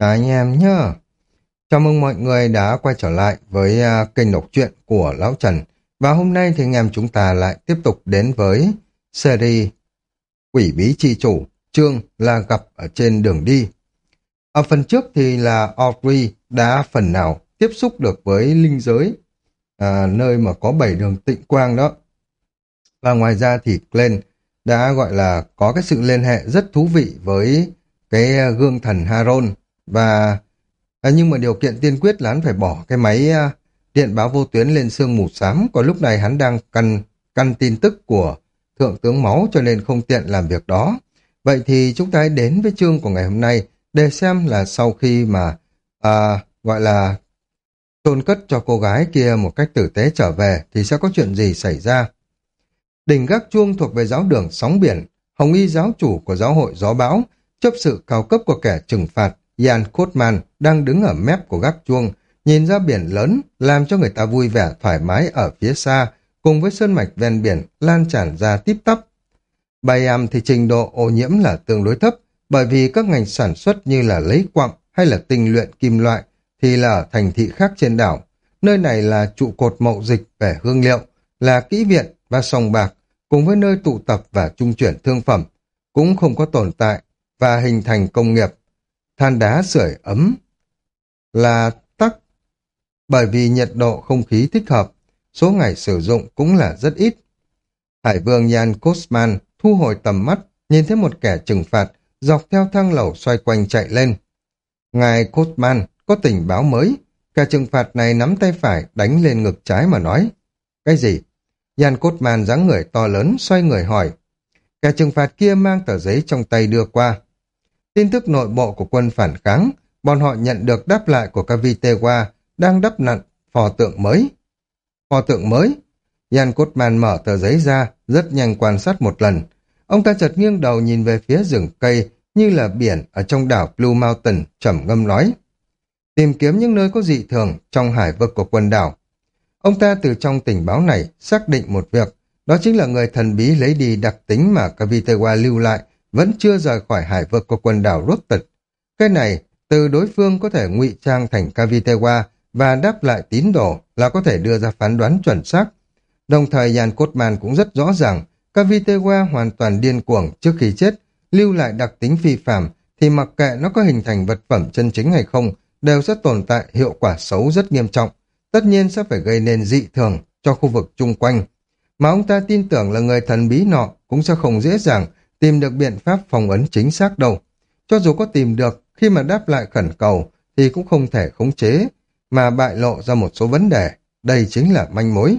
Cả anh em nhá. Chào mừng mọi người đã quay trở lại với uh, kênh đọc truyện của Lão Trần. Và hôm nay thì anh em chúng ta lại tiếp tục đến với series Quỷ Bí Chi Chủ, chương là gặp ở trên đường đi. Ở phần trước thì là Audrey đã phần nào tiếp xúc được với linh giới, à, nơi mà có bảy đường tịnh quang đó. Và ngoài ra thì Glenn đã gọi là có cái sự liên hệ rất thú vị với cái à, gương thần Haron và à, nhưng mà điều kiện tiên quyết là hắn phải bỏ cái máy uh, điện báo vô tuyến lên sương mù xám, còn lúc này hắn đang căn căn tin tức của thượng tướng máu cho nên không tiện làm việc đó. Vậy thì chúng ta hãy đến với chương của ngày hôm nay để xem là sau khi mà à, gọi là tôn cất cho cô gái kia một cách tử tế trở về thì sẽ có chuyện gì xảy ra. Đỉnh gác chuông thuộc về giáo đường sóng biển, Hồng Y giáo chủ của giáo hội gió bão, chấp sự cao cấp của kẻ trừng phạt, Jan Kotman đang đứng ở mép của gác chuông, nhìn ra biển lớn, làm cho người ta vui vẻ thoải mái ở phía xa, cùng với sơn mạch ven biển lan tràn ra tiếp tắp. Bay am thì trình độ ô nhiễm là tương đối thấp, bởi vì các ngành sản xuất như là lấy quặng hay là tinh luyện kim loại thì là ở thành thị khác trên đảo. Nơi này là trụ cột mậu dịch về hương liệu, là kỹ viện và sòng bạc, cùng với nơi tụ tập và trung chuyển thương phẩm, cũng không có tồn tại và hình thành công nghiệp. Than đá sưởi ấm là tắc, bởi vì nhiệt độ không khí thích hợp, số ngày sử dụng cũng là rất ít. Hải vương Jan Kosman thu hồi tầm mắt, nhìn thấy một kẻ trừng phạt, dọc theo thang lầu xoay quanh chạy lên. Ngài Kosman có tình báo mới, kẻ trừng phạt này nắm tay phải đánh lên ngực trái mà nói. Cái gì? Jan Kosman dáng người to lớn xoay người hỏi. Kẻ trừng phạt kia mang tờ giấy trong tay đưa qua. Tin tức nội bộ của quân phản kháng, bọn họ nhận được đáp lại của Cavitewa đang đắp nặn phò tượng mới. Phò tượng mới? Jan Kotman mở tờ giấy ra, rất nhanh quan sát một lần. Ông ta chợt nghiêng đầu nhìn về phía rừng cây như là biển ở trong đảo Blue Mountain, trầm ngâm nói. Tìm kiếm những nơi có dị thường trong hải vực của quần đảo. Ông ta từ trong tình báo này xác định một việc, đó chính là người thần bí lấy đi đặc tính mà Cavitewa lưu lại vẫn chưa rời khỏi hải vực của quần đảo rốt Tật. Cái này, từ đối phương có thể ngụy trang thành Kavitewa và đáp lại tín đồ là có thể đưa ra phán đoán chuẩn xác. Đồng thời Jan Cotman cũng rất rõ ràng, Kavitewa hoàn toàn điên cuồng trước khi chết, lưu lại đặc tính phi phạm thì mặc kệ nó có hình thành vật phẩm chân chính hay không, đều sẽ tồn tại hiệu quả xấu rất nghiêm trọng. Tất nhiên sẽ phải gây nên dị thường cho khu vực chung quanh. Mà ông ta tin tưởng là người thần bí nọ cũng sẽ không dễ dàng tìm được biện pháp phòng ấn chính xác đâu. Cho dù có tìm được, khi mà đáp lại khẩn cầu thì cũng không thể khống chế, mà bại lộ ra một số vấn đề. Đây chính là manh mối.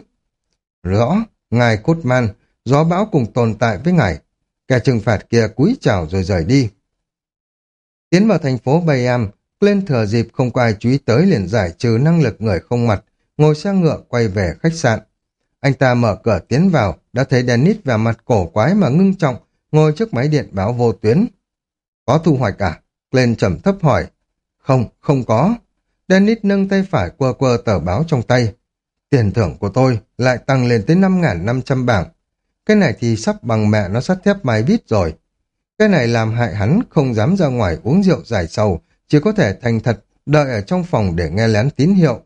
Rõ, ngài Cốt-man, gió bão cùng tồn tại với ngài. Kẻ trừng phạt kia cúi chào rồi rời đi. Tiến vào thành phố Bayam, lên thừa dịp không có ai chú ý tới liền giải trừ năng lực người không mặt, ngồi xe ngựa quay về khách sạn. Anh ta mở cửa tiến vào, đã thấy Dennis và mặt cổ quái mà ngưng trọng, ngồi trước máy điện báo vô tuyến. Có thu hoạch à? Glenn trầm thấp hỏi. Không, không có. Dennis nâng tay phải quơ quơ tờ báo trong tay. Tiền thưởng của tôi lại tăng lên tới 5.500 bảng. Cái này thì sắp bằng mẹ nó sắt thép mai vít rồi. Cái này làm hại hắn không dám ra ngoài uống rượu giải sầu, chỉ có thể thành thật đợi ở trong phòng để nghe lén tín hiệu.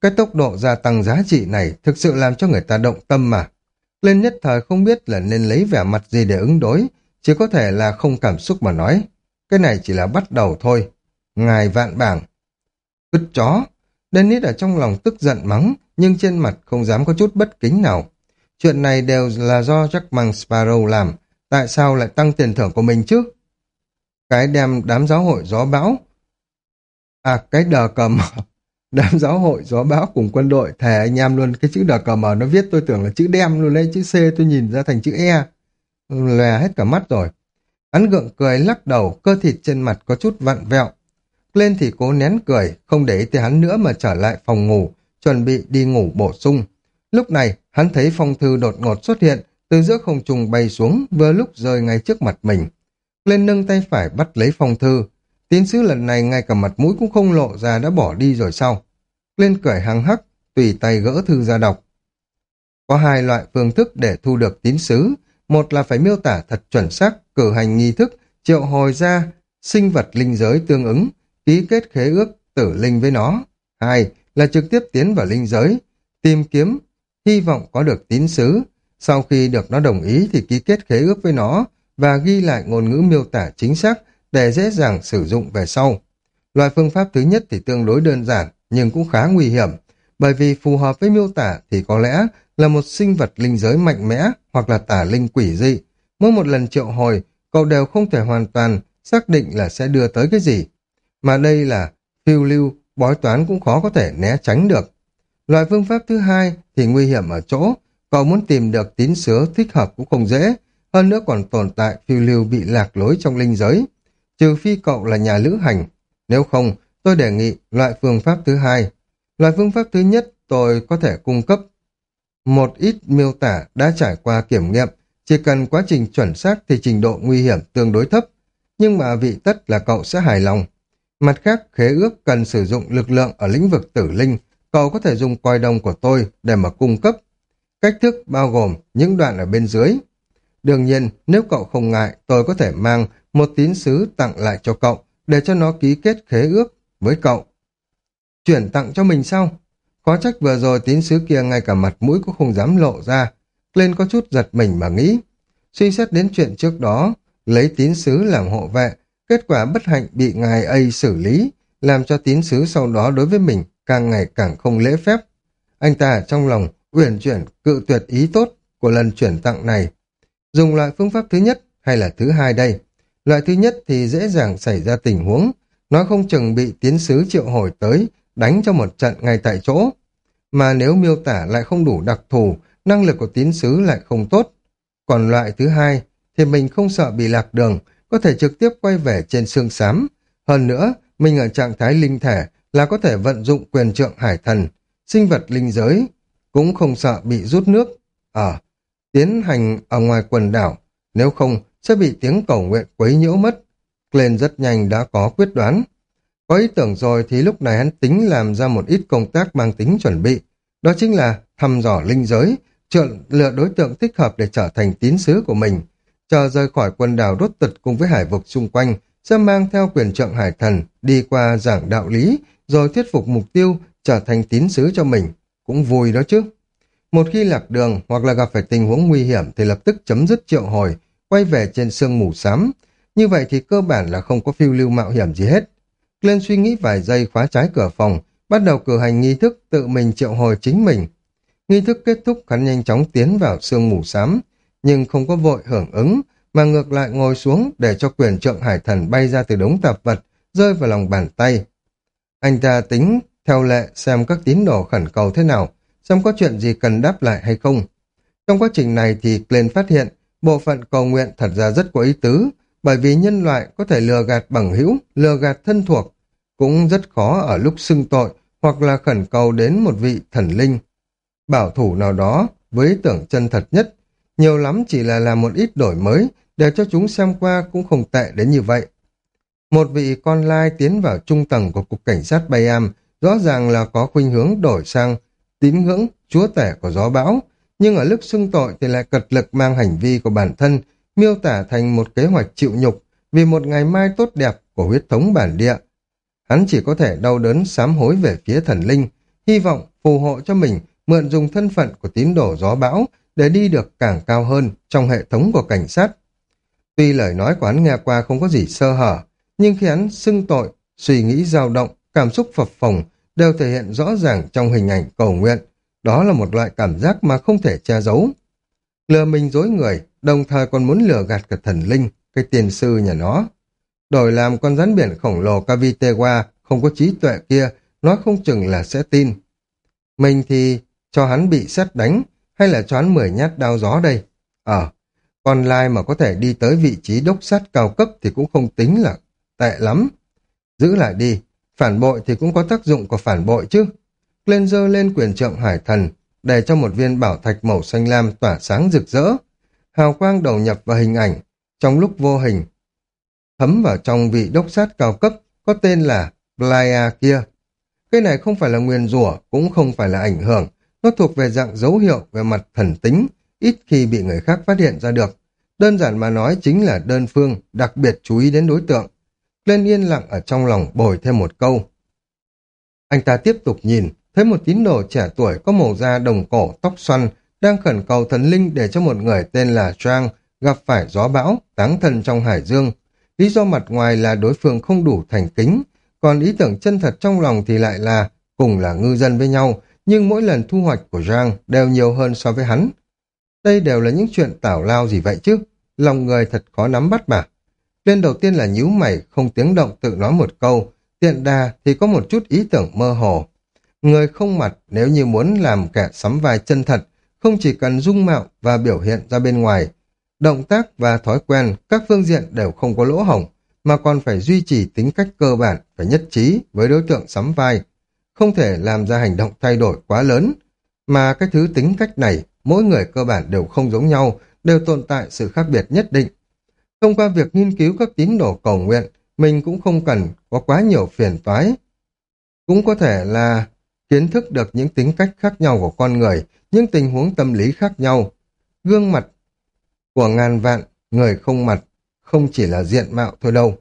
Cái tốc độ gia tăng giá trị này thực sự làm cho người ta động tâm mà. Lên nhất thời không biết là nên lấy vẻ mặt gì để ứng đối, chỉ có thể là không cảm xúc mà nói. Cái này chỉ là bắt đầu thôi. Ngài vạn bảng. Cứt chó. Dennis ở trong lòng tức giận mắng, nhưng trên mặt không dám có chút bất kính nào. Chuyện này đều là do Jackman Sparrow làm. Tại sao lại tăng tiền thưởng của mình chứ? Cái đem đám giáo hội gió bão. À, cái đờ cầm đám giáo hội gió bão cùng quân đội thề anh em luôn, cái chữ đờ cờ mờ nó viết, tôi tưởng là chữ đem luôn đấy, chữ C tôi nhìn ra thành chữ E. Lè hết cả mắt rồi. Hắn gượng cười, lắc đầu, cơ thịt trên mặt có chút vặn vẹo. Lên thì cố nén cười, không để ý tới hắn nữa mà trở lại phòng ngủ, chuẩn bị đi ngủ bổ sung. Lúc này, hắn thấy phong thư đột ngột xuất hiện, từ giữa không trung bay xuống, vừa lúc rơi ngay trước mặt mình. Lên nâng tay phải bắt lấy phong thư. Tín sứ lần này ngay cả mặt mũi cũng không lộ ra đã bỏ đi rồi sau Lên cười hăng hắc, tùy tay gỡ thư ra đọc. Có hai loại phương thức để thu được tín sứ. Một là phải miêu tả thật chuẩn xác, cử hành nghi thức, triệu hồi ra sinh vật linh giới tương ứng, ký kết khế ước tử linh với nó. Hai là trực tiếp tiến vào linh giới, tìm kiếm, hy vọng có được tín sứ. Sau khi được nó đồng ý thì ký kết khế ước với nó và ghi lại ngôn ngữ miêu tả chính xác để dễ dàng sử dụng về sau. Loại phương pháp thứ nhất thì tương đối đơn giản nhưng cũng khá nguy hiểm bởi vì phù hợp với miêu tả thì có lẽ là một sinh vật linh giới mạnh mẽ hoặc là tả linh quỷ dị. Mỗi một lần triệu hồi, cậu đều không thể hoàn toàn xác định là sẽ đưa tới cái gì. Mà đây là phiêu lưu, bói toán cũng khó có thể né tránh được. Loại phương pháp thứ hai thì nguy hiểm ở chỗ, cậu muốn tìm được tín sứa thích hợp cũng không dễ, hơn nữa còn tồn tại phiêu lưu bị lạc lối trong linh giới. Trừ phi cậu là nhà lữ hành, nếu không, tôi đề nghị loại phương pháp thứ hai. Loại phương pháp thứ nhất tôi có thể cung cấp một ít miêu tả đã trải qua kiểm nghiệm, chỉ cần quá trình chuẩn xác thì trình độ nguy hiểm tương đối thấp, nhưng mà vị tất là cậu sẽ hài lòng. Mặt khác, khế ước cần sử dụng lực lượng ở lĩnh vực tử linh, cậu có thể dùng coi đồng của tôi để mà cung cấp. Cách thức bao gồm những đoạn ở bên dưới. Đương nhiên, nếu cậu không ngại, tôi có thể mang một tín sứ tặng lại cho cậu, để cho nó ký kết khế ước với cậu. Chuyển tặng cho mình sao? Có trách vừa rồi tín sứ kia ngay cả mặt mũi cũng không dám lộ ra. Lên có chút giật mình mà nghĩ. Suy xét đến chuyện trước đó, lấy tín sứ làm hộ vệ, kết quả bất hạnh bị ngài ấy xử lý, làm cho tín sứ sau đó đối với mình càng ngày càng không lễ phép. Anh ta trong lòng uyển chuyển cự tuyệt ý tốt của lần chuyển tặng này. Dùng loại phương pháp thứ nhất hay là thứ hai đây? Loại thứ nhất thì dễ dàng xảy ra tình huống, nó không chừng bị tiến sứ triệu hồi tới, đánh cho một trận ngay tại chỗ. Mà nếu miêu tả lại không đủ đặc thù, năng lực của tiến sứ lại không tốt. Còn loại thứ hai thì mình không sợ bị lạc đường, có thể trực tiếp quay về trên xương xám. Hơn nữa, mình ở trạng thái linh thể là có thể vận dụng quyền trượng hải thần, sinh vật linh giới, cũng không sợ bị rút nước. Ở, ờ, tiến hành ở ngoài quần đảo, nếu không sẽ bị tiếng cầu nguyện quấy nhiễu mất. Glenn rất nhanh đã có quyết đoán. Có ý tưởng rồi thì lúc này hắn tính làm ra một ít công tác mang tính chuẩn bị. Đó chính là thăm dò linh giới, chọn lựa đối tượng thích hợp để trở thành tín sứ của mình. Chờ rời khỏi quần đảo đốt tật cùng với hải vực xung quanh, sẽ mang theo quyền trượng hải thần, đi qua giảng đạo lý, rồi thuyết phục mục tiêu trở thành tín sứ cho mình. Cũng vui đó chứ. Một khi lạc đường hoặc là gặp phải tình huống nguy hiểm thì lập tức chấm dứt triệu hồi, quay về trên sương mù xám. Như vậy thì cơ bản là không có phiêu lưu mạo hiểm gì hết. Glenn suy nghĩ vài giây khóa trái cửa phòng, bắt đầu cử hành nghi thức tự mình triệu hồi chính mình. Nghi thức kết thúc hắn nhanh chóng tiến vào sương mù xám, nhưng không có vội hưởng ứng, mà ngược lại ngồi xuống để cho quyền trượng hải thần bay ra từ đống tạp vật, rơi vào lòng bàn tay. Anh ta tính theo lệ xem các tín đồ khẩn cầu thế nào, xem có chuyện gì cần đáp lại hay không. Trong quá trình này thì Glenn phát hiện bộ phận cầu nguyện thật ra rất có ý tứ, bởi vì nhân loại có thể lừa gạt bằng hữu, lừa gạt thân thuộc, cũng rất khó ở lúc xưng tội hoặc là khẩn cầu đến một vị thần linh. Bảo thủ nào đó với tưởng chân thật nhất, nhiều lắm chỉ là làm một ít đổi mới để cho chúng xem qua cũng không tệ đến như vậy. Một vị con lai tiến vào trung tầng của Cục Cảnh sát Bayam rõ ràng là có khuynh hướng đổi sang tín ngưỡng chúa tể của gió bão, nhưng ở lúc xưng tội thì lại cật lực mang hành vi của bản thân miêu tả thành một kế hoạch chịu nhục vì một ngày mai tốt đẹp của huyết thống bản địa. Hắn chỉ có thể đau đớn sám hối về phía thần linh, hy vọng phù hộ cho mình mượn dùng thân phận của tín đồ gió bão để đi được càng cao hơn trong hệ thống của cảnh sát. Tuy lời nói của hắn nghe qua không có gì sơ hở, nhưng khi hắn xưng tội, suy nghĩ dao động, cảm xúc phập phồng đều thể hiện rõ ràng trong hình ảnh cầu nguyện. Đó là một loại cảm giác mà không thể che giấu. Lừa mình dối người, đồng thời còn muốn lừa gạt cả thần linh, cái tiền sư nhà nó. Đổi làm con rắn biển khổng lồ Cavitewa không có trí tuệ kia, nó không chừng là sẽ tin. Mình thì cho hắn bị xét đánh, hay là cho hắn mười nhát đao gió đây? Ờ, con lai mà có thể đi tới vị trí đốc sát cao cấp thì cũng không tính là tệ lắm. Giữ lại đi, phản bội thì cũng có tác dụng của phản bội chứ. Lên dơ lên quyền trượng hải thần, để cho một viên bảo thạch màu xanh lam tỏa sáng rực rỡ. Hào quang đầu nhập vào hình ảnh, trong lúc vô hình, thấm vào trong vị đốc sát cao cấp có tên là Playa kia. Cái này không phải là nguyên rủa cũng không phải là ảnh hưởng, nó thuộc về dạng dấu hiệu về mặt thần tính, ít khi bị người khác phát hiện ra được. Đơn giản mà nói chính là đơn phương, đặc biệt chú ý đến đối tượng lên yên lặng ở trong lòng bồi thêm một câu. Anh ta tiếp tục nhìn, thấy một tín đồ trẻ tuổi có màu da đồng cổ, tóc xoăn, đang khẩn cầu thần linh để cho một người tên là Trang gặp phải gió bão, táng thân trong hải dương. Lý do mặt ngoài là đối phương không đủ thành kính, còn ý tưởng chân thật trong lòng thì lại là cùng là ngư dân với nhau, nhưng mỗi lần thu hoạch của Giang đều nhiều hơn so với hắn. Đây đều là những chuyện tảo lao gì vậy chứ? Lòng người thật khó nắm bắt mà. Lên đầu tiên là nhíu mày, không tiếng động tự nói một câu, tiện đà thì có một chút ý tưởng mơ hồ. Người không mặt nếu như muốn làm kẻ sắm vai chân thật, không chỉ cần dung mạo và biểu hiện ra bên ngoài, động tác và thói quen, các phương diện đều không có lỗ hổng, mà còn phải duy trì tính cách cơ bản, phải nhất trí với đối tượng sắm vai. Không thể làm ra hành động thay đổi quá lớn, mà cái thứ tính cách này, mỗi người cơ bản đều không giống nhau, đều tồn tại sự khác biệt nhất định. Thông qua việc nghiên cứu các tín đồ cầu nguyện, mình cũng không cần có quá nhiều phiền toái. Cũng có thể là kiến thức được những tính cách khác nhau của con người, những tình huống tâm lý khác nhau. Gương mặt của ngàn vạn người không mặt không chỉ là diện mạo thôi đâu.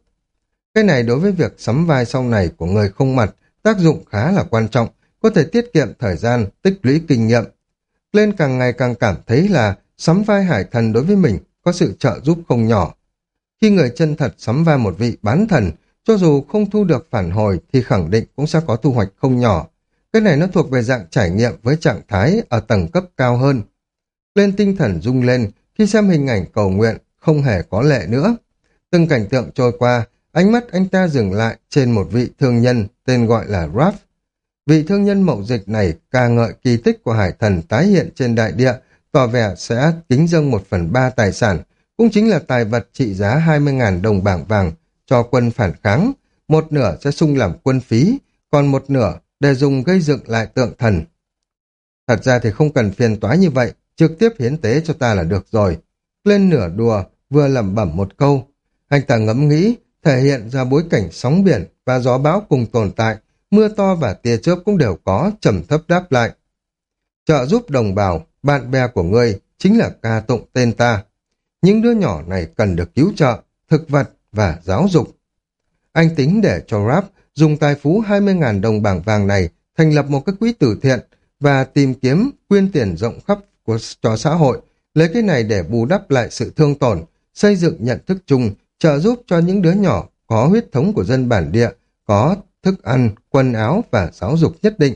Cái này đối với việc sắm vai sau này của người không mặt tác dụng khá là quan trọng, có thể tiết kiệm thời gian, tích lũy kinh nghiệm. Lên càng ngày càng cảm thấy là sắm vai hải thần đối với mình có sự trợ giúp không nhỏ. Khi người chân thật sắm va một vị bán thần, cho dù không thu được phản hồi thì khẳng định cũng sẽ có thu hoạch không nhỏ. Cái này nó thuộc về dạng trải nghiệm với trạng thái ở tầng cấp cao hơn. Lên tinh thần rung lên, khi xem hình ảnh cầu nguyện, không hề có lệ nữa. Từng cảnh tượng trôi qua, ánh mắt anh ta dừng lại trên một vị thương nhân tên gọi là Raph. Vị thương nhân mậu dịch này ca ngợi kỳ tích của hải thần tái hiện trên đại địa, tỏ vẻ sẽ kính dâng một phần ba tài sản, cũng chính là tài vật trị giá 20.000 đồng bảng vàng cho quân phản kháng, một nửa sẽ sung làm quân phí, còn một nửa để dùng gây dựng lại tượng thần. Thật ra thì không cần phiền toái như vậy, trực tiếp hiến tế cho ta là được rồi. Lên nửa đùa, vừa lẩm bẩm một câu. Anh ta ngẫm nghĩ, thể hiện ra bối cảnh sóng biển và gió bão cùng tồn tại, mưa to và tia chớp cũng đều có, trầm thấp đáp lại. Trợ giúp đồng bào, bạn bè của ngươi, chính là ca tụng tên ta. Những đứa nhỏ này cần được cứu trợ, thực vật và giáo dục. Anh tính để cho Rap dùng tài phú 20.000 đồng bảng vàng này thành lập một cái quỹ từ thiện và tìm kiếm quyên tiền rộng khắp của cho xã hội, lấy cái này để bù đắp lại sự thương tổn, xây dựng nhận thức chung, trợ giúp cho những đứa nhỏ có huyết thống của dân bản địa, có thức ăn, quần áo và giáo dục nhất định.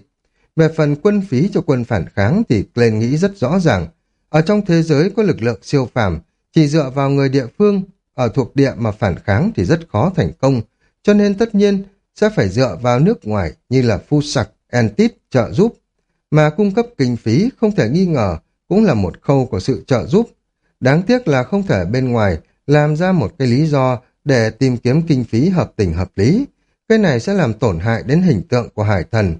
Về phần quân phí cho quân phản kháng thì Glenn nghĩ rất rõ ràng. Ở trong thế giới có lực lượng siêu phàm, chỉ dựa vào người địa phương, ở thuộc địa mà phản kháng thì rất khó thành công, cho nên tất nhiên sẽ phải dựa vào nước ngoài như là Phu Sặc, Entit trợ giúp. Mà cung cấp kinh phí không thể nghi ngờ cũng là một khâu của sự trợ giúp. Đáng tiếc là không thể bên ngoài làm ra một cái lý do để tìm kiếm kinh phí hợp tình hợp lý. Cái này sẽ làm tổn hại đến hình tượng của hải thần.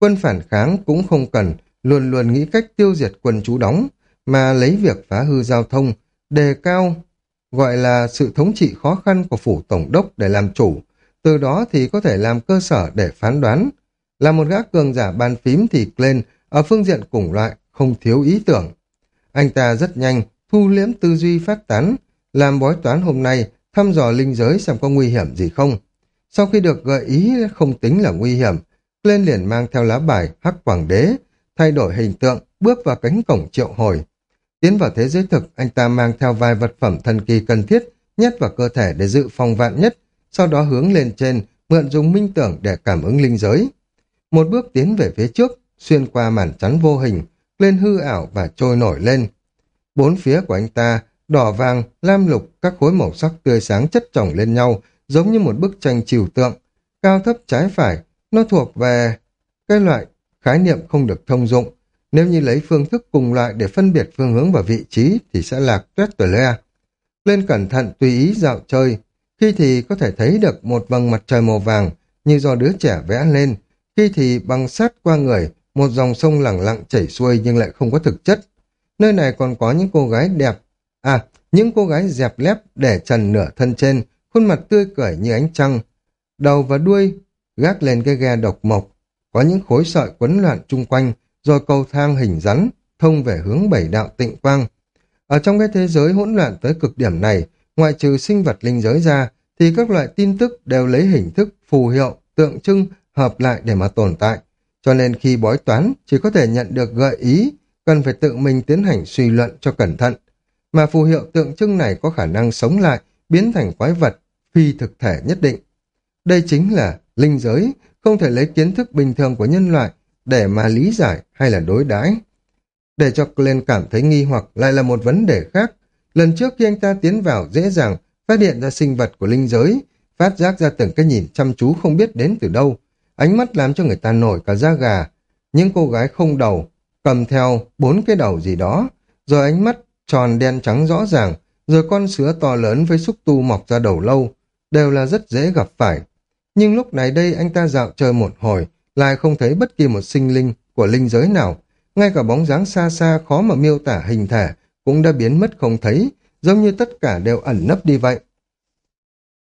Quân phản kháng cũng không cần luôn luôn nghĩ cách tiêu diệt quân chú đóng, mà lấy việc phá hư giao thông, đề cao, gọi là sự thống trị khó khăn của phủ tổng đốc để làm chủ, từ đó thì có thể làm cơ sở để phán đoán. Là một gã cường giả bàn phím thì Glenn ở phương diện cùng loại không thiếu ý tưởng. Anh ta rất nhanh thu liếm tư duy phát tán, làm bói toán hôm nay thăm dò linh giới xem có nguy hiểm gì không. Sau khi được gợi ý không tính là nguy hiểm, Glenn liền mang theo lá bài hắc quảng đế, thay đổi hình tượng, bước vào cánh cổng triệu hồi. Tiến vào thế giới thực, anh ta mang theo vài vật phẩm thần kỳ cần thiết, nhét vào cơ thể để dự phòng vạn nhất, sau đó hướng lên trên, mượn dùng minh tưởng để cảm ứng linh giới. Một bước tiến về phía trước, xuyên qua màn chắn vô hình, lên hư ảo và trôi nổi lên. Bốn phía của anh ta, đỏ vàng, lam lục, các khối màu sắc tươi sáng chất chồng lên nhau, giống như một bức tranh trừu tượng, cao thấp trái phải, nó thuộc về cái loại khái niệm không được thông dụng. Nếu như lấy phương thức cùng loại để phân biệt phương hướng và vị trí thì sẽ lạc tuyết tuổi le. Lên cẩn thận tùy ý dạo chơi, khi thì có thể thấy được một vầng mặt trời màu vàng như do đứa trẻ vẽ lên, khi thì băng sát qua người, một dòng sông lẳng lặng chảy xuôi nhưng lại không có thực chất. Nơi này còn có những cô gái đẹp, à, những cô gái dẹp lép để trần nửa thân trên, khuôn mặt tươi cười như ánh trăng, đầu và đuôi gác lên cái ghe độc mộc, có những khối sợi quấn loạn chung quanh, rồi cầu thang hình rắn, thông về hướng bảy đạo tịnh quang. Ở trong cái thế giới hỗn loạn tới cực điểm này, ngoại trừ sinh vật linh giới ra, thì các loại tin tức đều lấy hình thức phù hiệu, tượng trưng hợp lại để mà tồn tại. Cho nên khi bói toán chỉ có thể nhận được gợi ý, cần phải tự mình tiến hành suy luận cho cẩn thận. Mà phù hiệu tượng trưng này có khả năng sống lại, biến thành quái vật, phi thực thể nhất định. Đây chính là linh giới, không thể lấy kiến thức bình thường của nhân loại để mà lý giải hay là đối đãi. Để cho Glenn cảm thấy nghi hoặc lại là một vấn đề khác. Lần trước khi anh ta tiến vào dễ dàng phát hiện ra sinh vật của linh giới, phát giác ra từng cái nhìn chăm chú không biết đến từ đâu. Ánh mắt làm cho người ta nổi cả da gà. Những cô gái không đầu, cầm theo bốn cái đầu gì đó, rồi ánh mắt tròn đen trắng rõ ràng, rồi con sứa to lớn với xúc tu mọc ra đầu lâu, đều là rất dễ gặp phải. Nhưng lúc này đây anh ta dạo chơi một hồi, lại không thấy bất kỳ một sinh linh của linh giới nào. Ngay cả bóng dáng xa xa khó mà miêu tả hình thể cũng đã biến mất không thấy, giống như tất cả đều ẩn nấp đi vậy.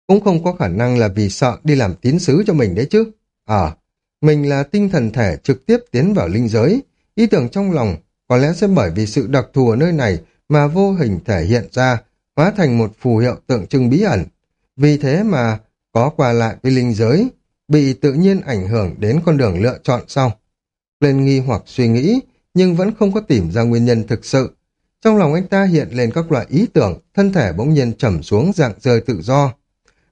Cũng không có khả năng là vì sợ đi làm tín sứ cho mình đấy chứ. Ờ, mình là tinh thần thể trực tiếp tiến vào linh giới. Ý tưởng trong lòng có lẽ sẽ bởi vì sự đặc thù ở nơi này mà vô hình thể hiện ra, hóa thành một phù hiệu tượng trưng bí ẩn. Vì thế mà có qua lại với linh giới, bị tự nhiên ảnh hưởng đến con đường lựa chọn sau. Lên nghi hoặc suy nghĩ, nhưng vẫn không có tìm ra nguyên nhân thực sự. Trong lòng anh ta hiện lên các loại ý tưởng, thân thể bỗng nhiên trầm xuống dạng rơi tự do.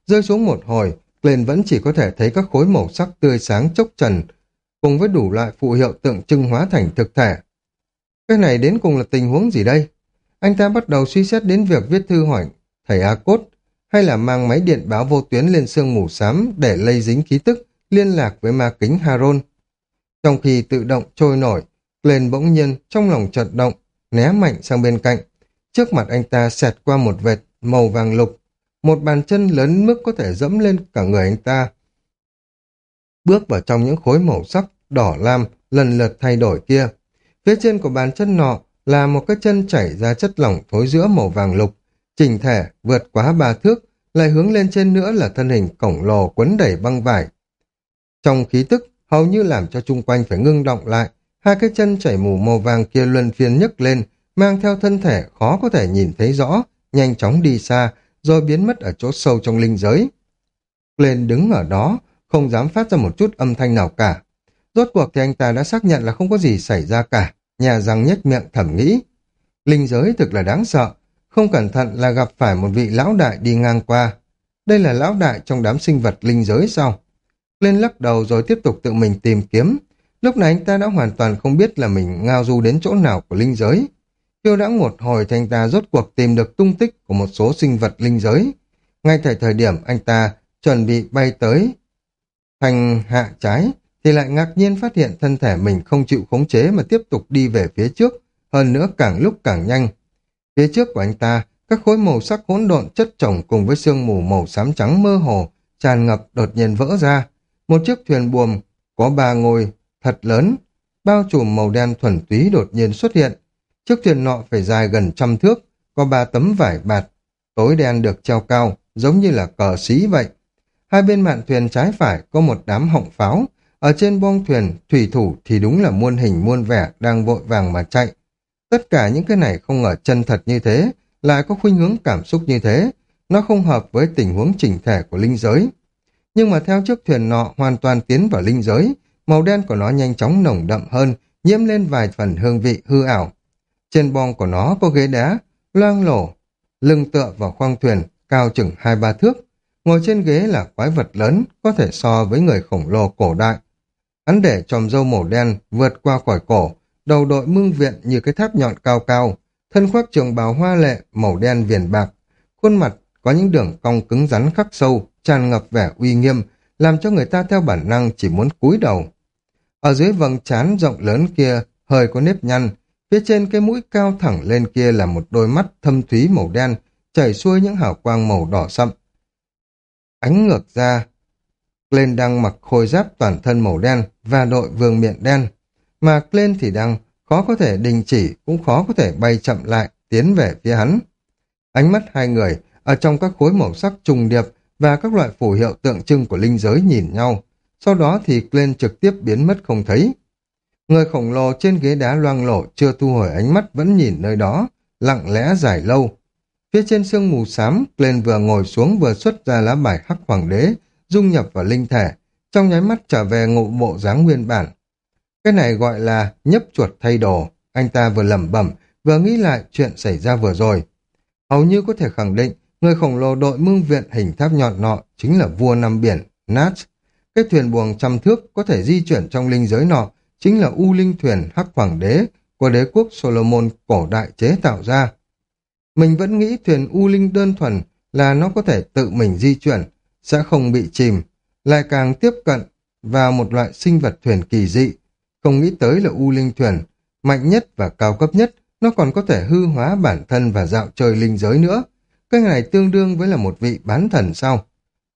Rơi xuống một hồi, lên vẫn chỉ có thể thấy các khối màu sắc tươi sáng chốc trần, cùng với đủ loại phụ hiệu tượng trưng hóa thành thực thể. Cái này đến cùng là tình huống gì đây? Anh ta bắt đầu suy xét đến việc viết thư hỏi thầy A Cốt hay là mang máy điện báo vô tuyến lên sương mù xám để lây dính ký tức liên lạc với ma kính Haron. Trong khi tự động trôi nổi, lên bỗng nhiên trong lòng chợt động, né mạnh sang bên cạnh. Trước mặt anh ta xẹt qua một vệt màu vàng lục, một bàn chân lớn mức có thể dẫm lên cả người anh ta. Bước vào trong những khối màu sắc đỏ lam lần lượt thay đổi kia. Phía trên của bàn chân nọ là một cái chân chảy ra chất lỏng thối giữa màu vàng lục, chỉnh thể vượt quá ba thước, lại hướng lên trên nữa là thân hình cổng lồ quấn đẩy băng vải. Trong khí tức, hầu như làm cho chung quanh phải ngưng động lại, hai cái chân chảy mù màu vàng kia luân phiên nhấc lên, mang theo thân thể khó có thể nhìn thấy rõ, nhanh chóng đi xa, rồi biến mất ở chỗ sâu trong linh giới. Lên đứng ở đó, không dám phát ra một chút âm thanh nào cả. Rốt cuộc thì anh ta đã xác nhận là không có gì xảy ra cả, nhà răng nhếch miệng thẩm nghĩ. Linh giới thực là đáng sợ, không cẩn thận là gặp phải một vị lão đại đi ngang qua. Đây là lão đại trong đám sinh vật linh giới sao? Lên lắc đầu rồi tiếp tục tự mình tìm kiếm. Lúc này anh ta đã hoàn toàn không biết là mình ngao du đến chỗ nào của linh giới. tiêu đã một hồi thì anh ta rốt cuộc tìm được tung tích của một số sinh vật linh giới. Ngay tại thời điểm anh ta chuẩn bị bay tới thành hạ trái, thì lại ngạc nhiên phát hiện thân thể mình không chịu khống chế mà tiếp tục đi về phía trước, hơn nữa càng lúc càng nhanh. Phía trước của anh ta, các khối màu sắc hỗn độn chất chồng cùng với sương mù màu xám trắng mơ hồ, tràn ngập đột nhiên vỡ ra. Một chiếc thuyền buồm có ba ngôi thật lớn, bao trùm màu đen thuần túy đột nhiên xuất hiện. Chiếc thuyền nọ phải dài gần trăm thước, có ba tấm vải bạt, tối đen được treo cao, giống như là cờ xí vậy. Hai bên mạn thuyền trái phải có một đám họng pháo, ở trên bong thuyền, thủy thủ thì đúng là muôn hình muôn vẻ đang vội vàng mà chạy. Tất cả những cái này không ở chân thật như thế, lại có khuynh hướng cảm xúc như thế, nó không hợp với tình huống chỉnh thể của linh giới. Nhưng mà theo chiếc thuyền nọ hoàn toàn tiến vào linh giới, màu đen của nó nhanh chóng nồng đậm hơn, nhiễm lên vài phần hương vị hư ảo. Trên bong của nó có ghế đá, loang lổ, lưng tựa vào khoang thuyền, cao chừng hai ba thước. Ngồi trên ghế là quái vật lớn, có thể so với người khổng lồ cổ đại. Hắn để tròm râu màu đen vượt qua khỏi cổ, đầu đội mương viện như cái tháp nhọn cao cao, thân khoác trường bào hoa lệ màu đen viền bạc, khuôn mặt có những đường cong cứng rắn khắc sâu, tràn ngập vẻ uy nghiêm, làm cho người ta theo bản năng chỉ muốn cúi đầu. Ở dưới vầng trán rộng lớn kia, hơi có nếp nhăn, phía trên cái mũi cao thẳng lên kia là một đôi mắt thâm thúy màu đen, chảy xuôi những hào quang màu đỏ sậm. Ánh ngược ra, lên đang mặc khôi giáp toàn thân màu đen và đội vương miệng đen, mà lên thì đang khó có thể đình chỉ, cũng khó có thể bay chậm lại, tiến về phía hắn. Ánh mắt hai người, ở trong các khối màu sắc trùng điệp và các loại phù hiệu tượng trưng của linh giới nhìn nhau, sau đó thì lên trực tiếp biến mất không thấy. Người khổng lồ trên ghế đá loang lổ chưa thu hồi ánh mắt vẫn nhìn nơi đó, lặng lẽ dài lâu. Phía trên sương mù xám, lên vừa ngồi xuống vừa xuất ra lá bài hắc hoàng đế, dung nhập vào linh thể, trong nháy mắt trở về ngụ bộ dáng nguyên bản. Cái này gọi là nhấp chuột thay đồ, anh ta vừa lẩm bẩm, vừa nghĩ lại chuyện xảy ra vừa rồi. Hầu như có thể khẳng định, người khổng lồ đội mương viện hình tháp nhọn nọ chính là vua năm biển, nats Cái thuyền buồng trăm thước có thể di chuyển trong linh giới nọ chính là U Linh Thuyền Hắc Hoàng Đế của đế quốc Solomon cổ đại chế tạo ra. Mình vẫn nghĩ thuyền U Linh đơn thuần là nó có thể tự mình di chuyển, sẽ không bị chìm, lại càng tiếp cận vào một loại sinh vật thuyền kỳ dị. Không nghĩ tới là U Linh Thuyền, mạnh nhất và cao cấp nhất, nó còn có thể hư hóa bản thân và dạo chơi linh giới nữa. Cái này tương đương với là một vị bán thần sau.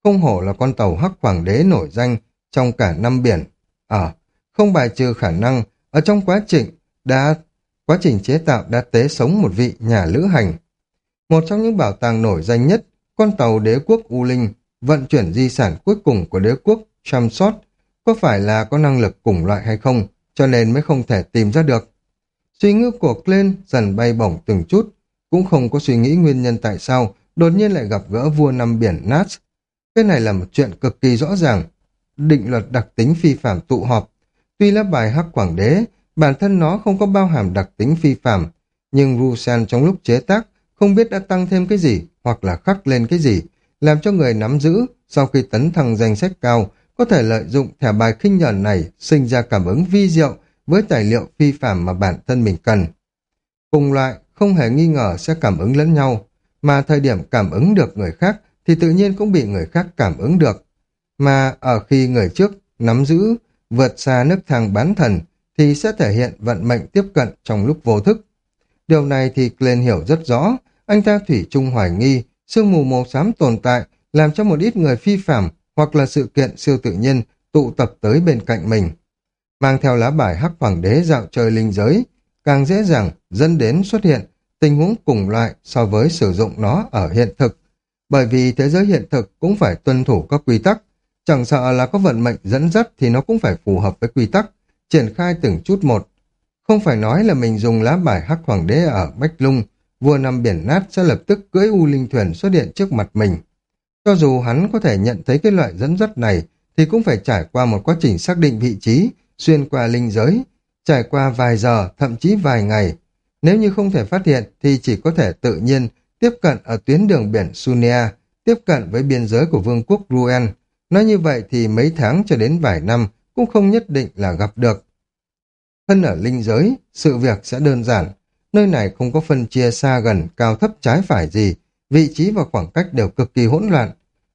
Không hổ là con tàu hắc hoàng đế nổi danh trong cả năm biển. ờ à, không bài trừ khả năng, ở trong quá trình đã quá trình chế tạo đã tế sống một vị nhà lữ hành. Một trong những bảo tàng nổi danh nhất, con tàu đế quốc U Linh, vận chuyển di sản cuối cùng của đế quốc Shamsot, có phải là có năng lực cùng loại hay không, cho nên mới không thể tìm ra được. Suy nghĩ của lên dần bay bổng từng chút, cũng không có suy nghĩ nguyên nhân tại sao đột nhiên lại gặp gỡ vua năm biển Nats. Cái này là một chuyện cực kỳ rõ ràng. Định luật đặc tính phi phạm tụ họp. Tuy là bài hắc quảng đế, bản thân nó không có bao hàm đặc tính phi phạm, nhưng Rusan trong lúc chế tác không biết đã tăng thêm cái gì hoặc là khắc lên cái gì, làm cho người nắm giữ sau khi tấn thăng danh sách cao có thể lợi dụng thẻ bài khinh nhẫn này sinh ra cảm ứng vi diệu với tài liệu phi phạm mà bản thân mình cần. Cùng loại không hề nghi ngờ sẽ cảm ứng lẫn nhau, mà thời điểm cảm ứng được người khác thì tự nhiên cũng bị người khác cảm ứng được. Mà ở khi người trước nắm giữ vượt xa nước thang bán thần thì sẽ thể hiện vận mệnh tiếp cận trong lúc vô thức. Điều này thì Glenn hiểu rất rõ, anh ta thủy chung hoài nghi, sương mù màu xám tồn tại làm cho một ít người phi phạm hoặc là sự kiện siêu tự nhiên tụ tập tới bên cạnh mình. Mang theo lá bài hắc hoàng đế dạo chơi linh giới, càng dễ dàng dẫn đến xuất hiện tình huống cùng loại so với sử dụng nó ở hiện thực. Bởi vì thế giới hiện thực cũng phải tuân thủ các quy tắc, chẳng sợ là có vận mệnh dẫn dắt thì nó cũng phải phù hợp với quy tắc, triển khai từng chút một. Không phải nói là mình dùng lá bài hắc hoàng đế ở Bách Lung, vua nằm biển nát sẽ lập tức cưỡi u linh thuyền xuất hiện trước mặt mình. Cho dù hắn có thể nhận thấy cái loại dẫn dắt này, thì cũng phải trải qua một quá trình xác định vị trí, xuyên qua linh giới, trải qua vài giờ, thậm chí vài ngày. Nếu như không thể phát hiện, thì chỉ có thể tự nhiên tiếp cận ở tuyến đường biển Sunia, tiếp cận với biên giới của vương quốc Ruen. Nói như vậy thì mấy tháng cho đến vài năm cũng không nhất định là gặp được. Thân ở linh giới, sự việc sẽ đơn giản. Nơi này không có phân chia xa gần, cao thấp trái phải gì, vị trí và khoảng cách đều cực kỳ hỗn loạn.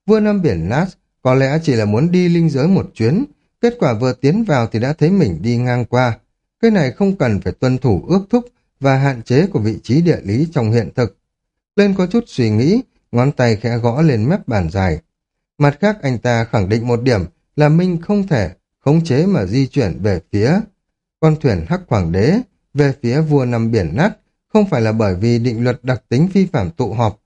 Vua Nam Biển Nas có lẽ chỉ là muốn đi linh giới một chuyến, kết quả vừa tiến vào thì đã thấy mình đi ngang qua. Cái này không cần phải tuân thủ ước thúc và hạn chế của vị trí địa lý trong hiện thực. Lên có chút suy nghĩ, ngón tay khẽ gõ lên mép bàn dài. Mặt khác anh ta khẳng định một điểm là Minh không thể khống chế mà di chuyển về phía con thuyền hắc hoàng đế, về phía vua nằm biển nát, không phải là bởi vì định luật đặc tính phi phạm tụ họp.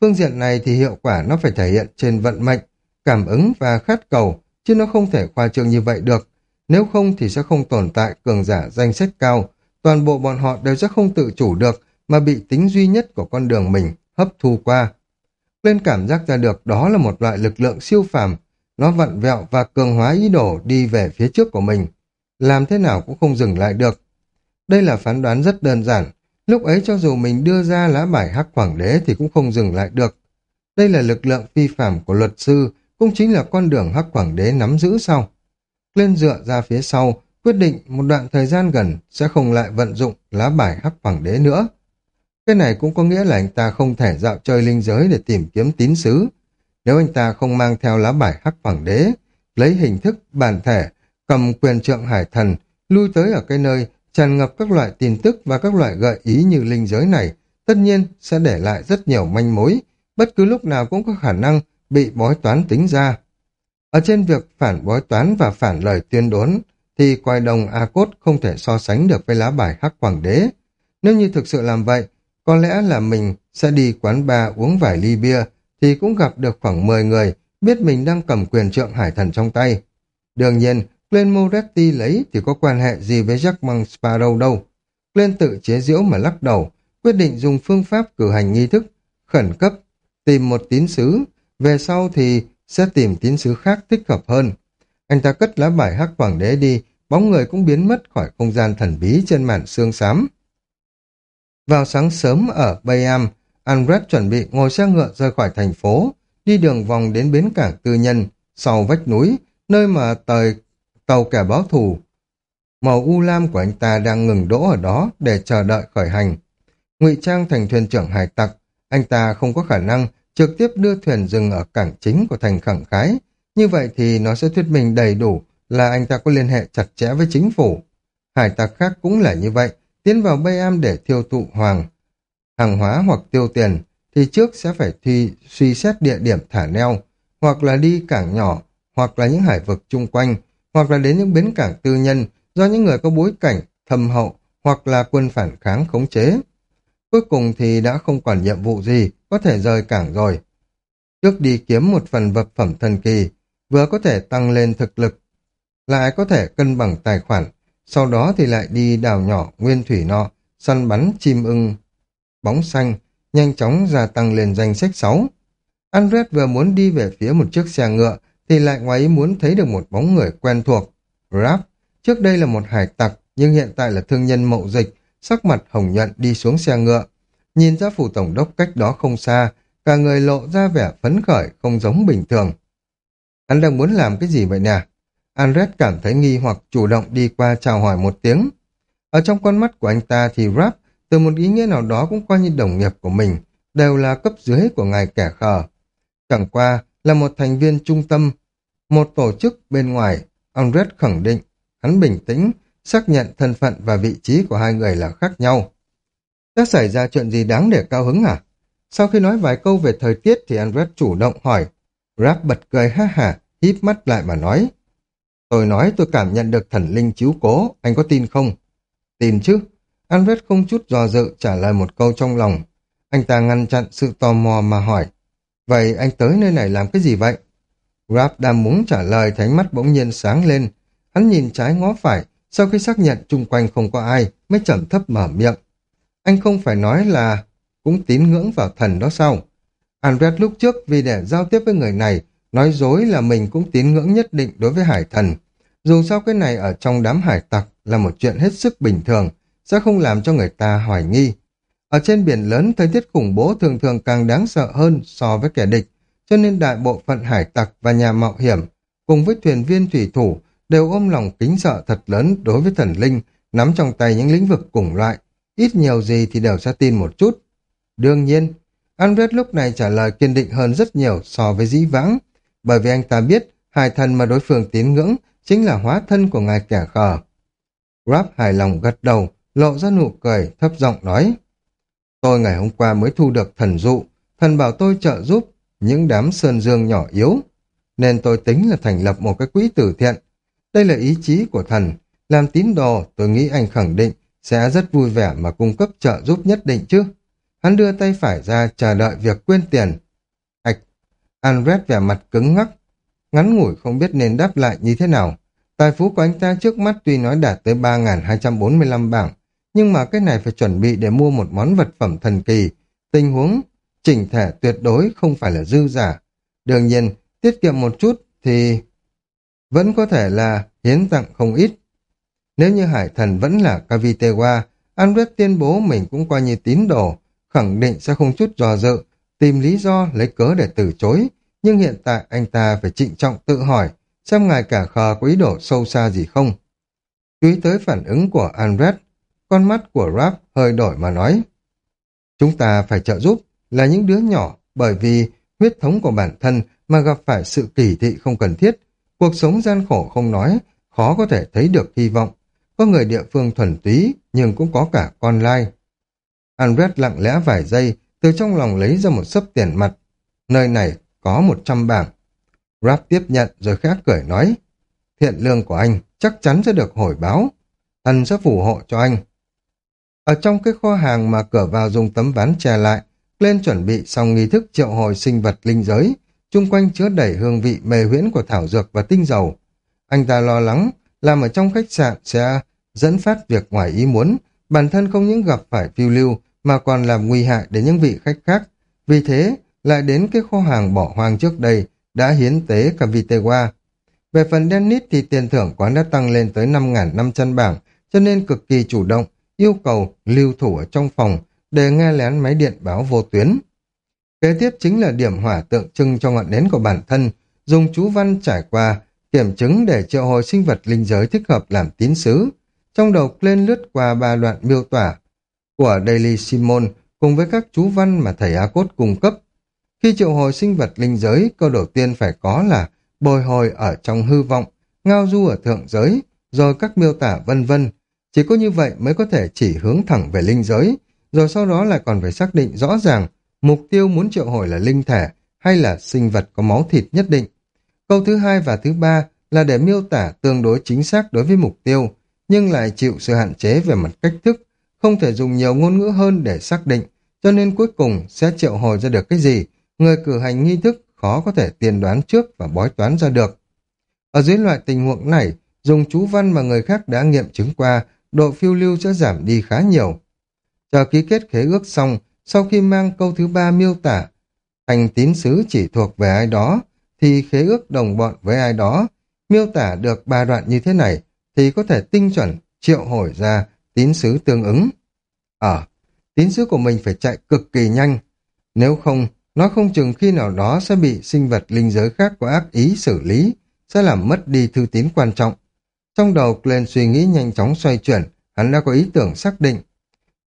Phương diện này thì hiệu quả nó phải thể hiện trên vận mệnh, cảm ứng và khát cầu, chứ nó không thể khoa trương như vậy được. Nếu không thì sẽ không tồn tại cường giả danh sách cao, toàn bộ bọn họ đều sẽ không tự chủ được mà bị tính duy nhất của con đường mình hấp thu qua. Lên cảm giác ra được đó là một loại lực lượng siêu phàm, nó vặn vẹo và cường hóa ý đồ đi về phía trước của mình. Làm thế nào cũng không dừng lại được. Đây là phán đoán rất đơn giản. Lúc ấy cho dù mình đưa ra lá bài hắc hoàng đế thì cũng không dừng lại được. Đây là lực lượng phi phạm của luật sư, cũng chính là con đường hắc hoàng đế nắm giữ sau. Lên dựa ra phía sau, quyết định một đoạn thời gian gần sẽ không lại vận dụng lá bài hắc hoàng đế nữa. Cái này cũng có nghĩa là anh ta không thể dạo chơi linh giới để tìm kiếm tín sứ. Nếu anh ta không mang theo lá bài hắc hoàng đế, lấy hình thức bản thể, cầm quyền trượng hải thần, lui tới ở cái nơi tràn ngập các loại tin tức và các loại gợi ý như linh giới này, tất nhiên sẽ để lại rất nhiều manh mối, bất cứ lúc nào cũng có khả năng bị bói toán tính ra. Ở trên việc phản bói toán và phản lời tuyên đốn, thì quài đồng A-cốt không thể so sánh được với lá bài hắc hoàng đế. Nếu như thực sự làm vậy, có lẽ là mình sẽ đi quán bar uống vài ly bia, thì cũng gặp được khoảng 10 người biết mình đang cầm quyền trượng hải thần trong tay. Đương nhiên, Glenn Moretti lấy thì có quan hệ gì với Jackman Sparrow đâu. Glenn tự chế diễu mà lắc đầu, quyết định dùng phương pháp cử hành nghi thức, khẩn cấp, tìm một tín sứ, về sau thì sẽ tìm tín sứ khác thích hợp hơn. Anh ta cất lá bài hắc hoàng đế đi, bóng người cũng biến mất khỏi không gian thần bí trên màn xương xám. Vào sáng sớm ở Bayam, Andret chuẩn bị ngồi xe ngựa rời khỏi thành phố, đi đường vòng đến bến cảng tư nhân, sau vách núi, nơi mà tời, tàu kẻ báo thù. Màu u lam của anh ta đang ngừng đỗ ở đó để chờ đợi khởi hành. ngụy trang thành thuyền trưởng hải tặc, anh ta không có khả năng trực tiếp đưa thuyền dừng ở cảng chính của thành khẳng khái. Như vậy thì nó sẽ thuyết minh đầy đủ là anh ta có liên hệ chặt chẽ với chính phủ. Hải tặc khác cũng là như vậy, tiến vào Bay Am để thiêu thụ hoàng, hàng hóa hoặc tiêu tiền, thì trước sẽ phải thi, suy xét địa điểm thả neo, hoặc là đi cảng nhỏ, hoặc là những hải vực chung quanh, hoặc là đến những bến cảng tư nhân do những người có bối cảnh, thầm hậu, hoặc là quân phản kháng khống chế. Cuối cùng thì đã không còn nhiệm vụ gì, có thể rời cảng rồi. Trước đi kiếm một phần vật phẩm thần kỳ, vừa có thể tăng lên thực lực, lại có thể cân bằng tài khoản, sau đó thì lại đi đào nhỏ nguyên thủy nọ, săn bắn chim ưng, bóng xanh, nhanh chóng gia tăng lên danh sách 6. Andres vừa muốn đi về phía một chiếc xe ngựa, thì lại ngoài ý muốn thấy được một bóng người quen thuộc. Rap, trước đây là một hải tặc, nhưng hiện tại là thương nhân mậu dịch, sắc mặt hồng nhuận đi xuống xe ngựa. Nhìn ra phủ tổng đốc cách đó không xa, cả người lộ ra vẻ phấn khởi, không giống bình thường. Anh đang muốn làm cái gì vậy nè? Andres cảm thấy nghi hoặc chủ động đi qua chào hỏi một tiếng. Ở trong con mắt của anh ta thì Rap, từ một ý nghĩa nào đó cũng coi như đồng nghiệp của mình, đều là cấp dưới của ngài kẻ khờ. Chẳng qua là một thành viên trung tâm, một tổ chức bên ngoài, Andres khẳng định, hắn bình tĩnh, xác nhận thân phận và vị trí của hai người là khác nhau. Đã xảy ra chuyện gì đáng để cao hứng à? Sau khi nói vài câu về thời tiết thì Andres chủ động hỏi. Rap bật cười ha hả, híp mắt lại mà nói. Tôi nói tôi cảm nhận được thần linh chiếu cố, anh có tin không? Tin chứ. Andres không chút do dự trả lời một câu trong lòng. Anh ta ngăn chặn sự tò mò mà hỏi. Vậy anh tới nơi này làm cái gì vậy? Grab đang muốn trả lời thánh mắt bỗng nhiên sáng lên. Hắn nhìn trái ngó phải, sau khi xác nhận chung quanh không có ai, mới chậm thấp mở miệng. Anh không phải nói là cũng tín ngưỡng vào thần đó sao? Andres lúc trước vì để giao tiếp với người này, nói dối là mình cũng tín ngưỡng nhất định đối với hải thần. Dù sao cái này ở trong đám hải tặc là một chuyện hết sức bình thường, sẽ không làm cho người ta hoài nghi. Ở trên biển lớn, thời tiết khủng bố thường thường càng đáng sợ hơn so với kẻ địch, cho nên đại bộ phận hải tặc và nhà mạo hiểm, cùng với thuyền viên thủy thủ, đều ôm lòng kính sợ thật lớn đối với thần linh, nắm trong tay những lĩnh vực cùng loại, ít nhiều gì thì đều sẽ tin một chút. Đương nhiên, Andres lúc này trả lời kiên định hơn rất nhiều so với dĩ vãng, bởi vì anh ta biết hai thần mà đối phương tín ngưỡng chính là hóa thân của ngài kẻ khờ. Grab hài lòng gật đầu, lộ ra nụ cười, thấp giọng nói. Tôi ngày hôm qua mới thu được thần dụ, thần bảo tôi trợ giúp những đám sơn dương nhỏ yếu, nên tôi tính là thành lập một cái quỹ tử thiện. Đây là ý chí của thần, làm tín đồ tôi nghĩ anh khẳng định sẽ rất vui vẻ mà cung cấp trợ giúp nhất định chứ. Hắn đưa tay phải ra chờ đợi việc quyên tiền. Ảch, Andret vẻ mặt cứng ngắc, ngắn ngủi không biết nên đáp lại như thế nào. Tài phú của anh ta trước mắt tuy nói đạt tới 3.245 bảng, nhưng mà cái này phải chuẩn bị để mua một món vật phẩm thần kỳ. Tình huống chỉnh thể tuyệt đối không phải là dư giả. Đương nhiên, tiết kiệm một chút thì vẫn có thể là hiến tặng không ít. Nếu như hải thần vẫn là cavitewa, Andres tuyên bố mình cũng coi như tín đồ, khẳng định sẽ không chút dò dự, tìm lý do lấy cớ để từ chối. Nhưng hiện tại anh ta phải trịnh trọng tự hỏi xem ngài cả khờ có ý đồ sâu xa gì không. Chú ý tới phản ứng của Andres, con mắt của Rap hơi đổi mà nói. Chúng ta phải trợ giúp là những đứa nhỏ bởi vì huyết thống của bản thân mà gặp phải sự kỳ thị không cần thiết. Cuộc sống gian khổ không nói, khó có thể thấy được hy vọng. Có người địa phương thuần túy, nhưng cũng có cả con lai. Andret lặng lẽ vài giây, từ trong lòng lấy ra một sấp tiền mặt. Nơi này có một trăm bảng. Rap tiếp nhận rồi khẽ cười nói, thiện lương của anh chắc chắn sẽ được hồi báo. Thần sẽ phù hộ cho anh. Ở trong cái kho hàng mà cửa vào dùng tấm ván che lại, lên chuẩn bị xong nghi thức triệu hồi sinh vật linh giới, chung quanh chứa đầy hương vị mê huyễn của thảo dược và tinh dầu. Anh ta lo lắng, làm ở trong khách sạn sẽ dẫn phát việc ngoài ý muốn, bản thân không những gặp phải phiêu lưu mà còn làm nguy hại đến những vị khách khác, Vì thế, lại đến cái kho hàng bỏ hoang trước đây, đã hiến tế Cavitewa. Về phần Dennis thì tiền thưởng quán đã tăng lên tới 5.500 bảng, cho nên cực kỳ chủ động, yêu cầu lưu thủ ở trong phòng để nghe lén máy điện báo vô tuyến. Kế tiếp chính là điểm hỏa tượng trưng cho ngọn nến của bản thân, dùng chú văn trải qua, kiểm chứng để triệu hồi sinh vật linh giới thích hợp làm tín sứ. Trong đầu lên lướt qua ba đoạn miêu tả của Daily Simon cùng với các chú văn mà thầy A Cốt cung cấp. Khi triệu hồi sinh vật linh giới, câu đầu tiên phải có là bồi hồi ở trong hư vọng, ngao du ở thượng giới, rồi các miêu tả vân vân. Chỉ có như vậy mới có thể chỉ hướng thẳng về linh giới, rồi sau đó lại còn phải xác định rõ ràng mục tiêu muốn triệu hồi là linh thể hay là sinh vật có máu thịt nhất định. Câu thứ hai và thứ ba là để miêu tả tương đối chính xác đối với mục tiêu, nhưng lại chịu sự hạn chế về mặt cách thức, không thể dùng nhiều ngôn ngữ hơn để xác định, cho nên cuối cùng sẽ triệu hồi ra được cái gì, người cử hành nghi thức khó có thể tiên đoán trước và bói toán ra được. Ở dưới loại tình huống này, dùng chú văn mà người khác đã nghiệm chứng qua, độ phiêu lưu sẽ giảm đi khá nhiều. Chờ ký kết khế ước xong, sau khi mang câu thứ ba miêu tả, thành tín sứ chỉ thuộc về ai đó, thì khế ước đồng bọn với ai đó, miêu tả được ba đoạn như thế này, thì có thể tinh chuẩn triệu hồi ra tín sứ tương ứng. Ở, tín sứ của mình phải chạy cực kỳ nhanh, nếu không, nó không chừng khi nào đó sẽ bị sinh vật linh giới khác có ác ý xử lý, sẽ làm mất đi thư tín quan trọng. Trong đầu Glenn suy nghĩ nhanh chóng xoay chuyển, hắn đã có ý tưởng xác định.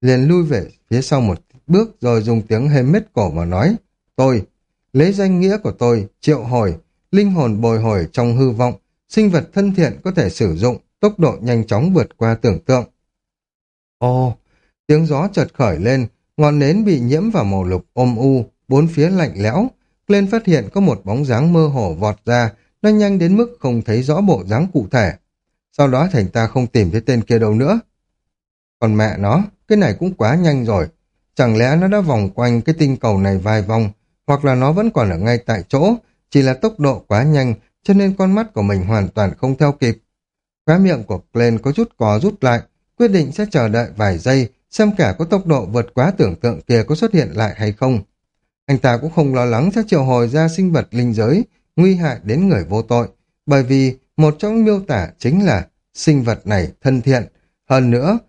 Liền lui về phía sau một bước rồi dùng tiếng hêm mết cổ mà nói, tôi, lấy danh nghĩa của tôi, triệu hồi, linh hồn bồi hồi trong hư vọng, sinh vật thân thiện có thể sử dụng, tốc độ nhanh chóng vượt qua tưởng tượng. Ồ, tiếng gió chợt khởi lên, ngọn nến bị nhiễm vào màu lục ôm u, bốn phía lạnh lẽo. Lên phát hiện có một bóng dáng mơ hồ vọt ra, nó nhanh đến mức không thấy rõ bộ dáng cụ thể. Sau đó thành ta không tìm thấy tên kia đâu nữa. Còn mẹ nó, cái này cũng quá nhanh rồi. Chẳng lẽ nó đã vòng quanh cái tinh cầu này vài vòng, hoặc là nó vẫn còn ở ngay tại chỗ, chỉ là tốc độ quá nhanh, cho nên con mắt của mình hoàn toàn không theo kịp. Khóa miệng của Glenn có chút cò rút lại, quyết định sẽ chờ đợi vài giây, xem cả có tốc độ vượt quá tưởng tượng kia có xuất hiện lại hay không. Anh ta cũng không lo lắng sẽ triệu hồi ra sinh vật linh giới, nguy hại đến người vô tội, bởi vì một trong miêu tả chính là sinh vật này thân thiện. Hơn nữa,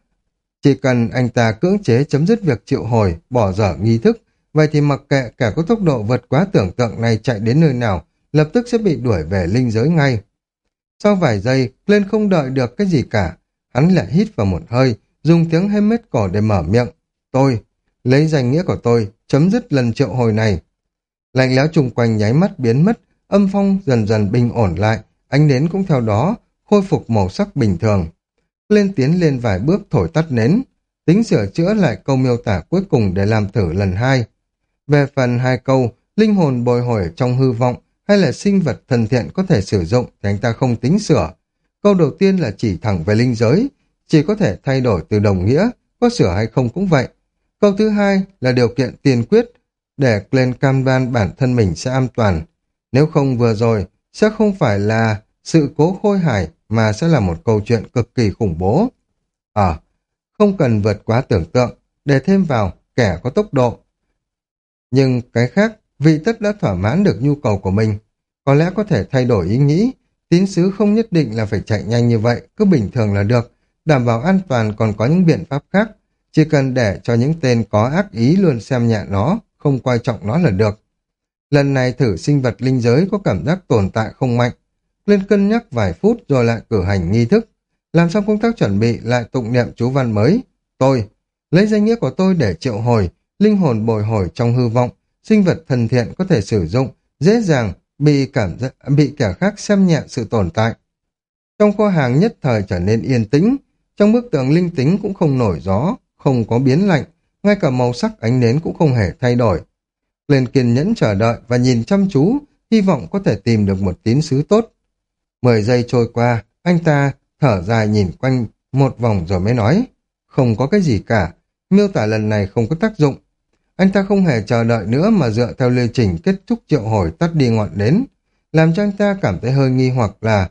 chỉ cần anh ta cưỡng chế chấm dứt việc triệu hồi, bỏ dở nghi thức, vậy thì mặc kệ cả có tốc độ vượt quá tưởng tượng này chạy đến nơi nào, lập tức sẽ bị đuổi về linh giới ngay. Sau vài giây, lên không đợi được cái gì cả, hắn lại hít vào một hơi, dùng tiếng hêm mết cổ để mở miệng. Tôi, lấy danh nghĩa của tôi, chấm dứt lần triệu hồi này. Lạnh lẽo chung quanh nháy mắt biến mất, âm phong dần dần bình ổn lại, ánh nến cũng theo đó, khôi phục màu sắc bình thường. Lên tiến lên vài bước thổi tắt nến, tính sửa chữa lại câu miêu tả cuối cùng để làm thử lần hai. Về phần hai câu, linh hồn bồi hồi trong hư vọng hay là sinh vật thần thiện có thể sử dụng thì anh ta không tính sửa. Câu đầu tiên là chỉ thẳng về linh giới, chỉ có thể thay đổi từ đồng nghĩa, có sửa hay không cũng vậy. Câu thứ hai là điều kiện tiền quyết để lên cam đoan bản thân mình sẽ an toàn. Nếu không vừa rồi, sẽ không phải là sự cố khôi hài mà sẽ là một câu chuyện cực kỳ khủng bố. Ở, ờ, không cần vượt quá tưởng tượng, để thêm vào kẻ có tốc độ. Nhưng cái khác, vị tất đã thỏa mãn được nhu cầu của mình. Có lẽ có thể thay đổi ý nghĩ, tín sứ không nhất định là phải chạy nhanh như vậy, cứ bình thường là được, đảm bảo an toàn còn có những biện pháp khác, chỉ cần để cho những tên có ác ý luôn xem nhẹ nó, không quan trọng nó là được. Lần này thử sinh vật linh giới có cảm giác tồn tại không mạnh. Lên cân nhắc vài phút rồi lại cử hành nghi thức. Làm xong công tác chuẩn bị lại tụng niệm chú văn mới. Tôi, lấy danh nghĩa của tôi để triệu hồi, linh hồn bồi hồi trong hư vọng, sinh vật thần thiện có thể sử dụng, dễ dàng bị cảm giác, bị kẻ khác xem nhẹ sự tồn tại. Trong kho hàng nhất thời trở nên yên tĩnh, trong bức tượng linh tính cũng không nổi gió, không có biến lạnh, ngay cả màu sắc ánh nến cũng không hề thay đổi. Lên kiên nhẫn chờ đợi và nhìn chăm chú, hy vọng có thể tìm được một tín sứ tốt. Mười giây trôi qua, anh ta thở dài nhìn quanh một vòng rồi mới nói, không có cái gì cả, miêu tả lần này không có tác dụng. Anh ta không hề chờ đợi nữa mà dựa theo lưu trình kết thúc triệu hồi tắt đi ngọn nến, làm cho anh ta cảm thấy hơi nghi hoặc là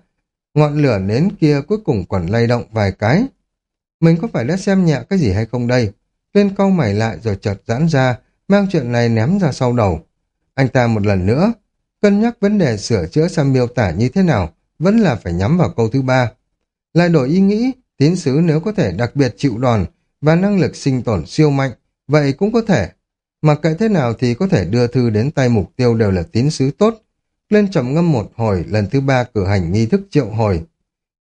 ngọn lửa nến kia cuối cùng còn lay động vài cái. Mình có phải đã xem nhẹ cái gì hay không đây? Lên câu mày lại rồi chợt giãn ra, mang chuyện này ném ra sau đầu. Anh ta một lần nữa, cân nhắc vấn đề sửa chữa sang miêu tả như thế nào, vẫn là phải nhắm vào câu thứ ba. Lại đổi ý nghĩ, tín sứ nếu có thể đặc biệt chịu đòn và năng lực sinh tồn siêu mạnh, vậy cũng có thể. Mặc kệ thế nào thì có thể đưa thư đến tay mục tiêu đều là tín sứ tốt. Lên trầm ngâm một hồi, lần thứ ba cử hành nghi thức triệu hồi.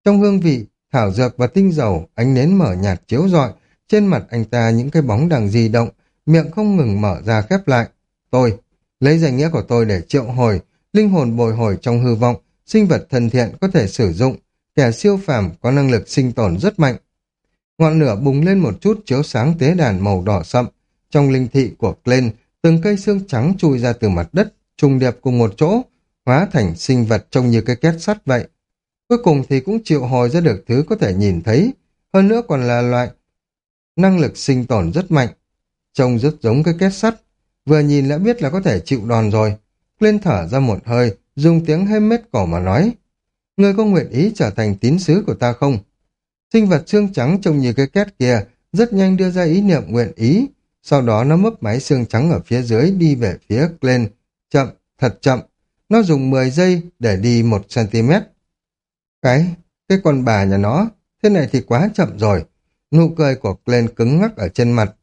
Trong hương vị, thảo dược và tinh dầu, ánh nến mở nhạt chiếu rọi, trên mặt anh ta những cái bóng đang di động, miệng không ngừng mở ra khép lại. Tôi, lấy danh nghĩa của tôi để triệu hồi, linh hồn bồi hồi trong hư vọng, sinh vật thân thiện có thể sử dụng, kẻ siêu phàm có năng lực sinh tồn rất mạnh. Ngọn lửa bùng lên một chút chiếu sáng tế đàn màu đỏ sậm. Trong linh thị của Glenn, từng cây xương trắng chui ra từ mặt đất, trùng điệp cùng một chỗ, hóa thành sinh vật trông như cái két sắt vậy. Cuối cùng thì cũng chịu hồi ra được thứ có thể nhìn thấy, hơn nữa còn là loại năng lực sinh tồn rất mạnh. Trông rất giống cái két sắt, vừa nhìn đã biết là có thể chịu đòn rồi. Lên thở ra một hơi, dùng tiếng hêm mết cổ mà nói. Người có nguyện ý trở thành tín sứ của ta không? Sinh vật xương trắng trông như cái két kia, rất nhanh đưa ra ý niệm nguyện ý. Sau đó nó mấp máy xương trắng ở phía dưới đi về phía lên. Chậm, thật chậm. Nó dùng 10 giây để đi 1cm. Cái, cái con bà nhà nó, thế này thì quá chậm rồi. Nụ cười của Glenn cứng ngắc ở trên mặt.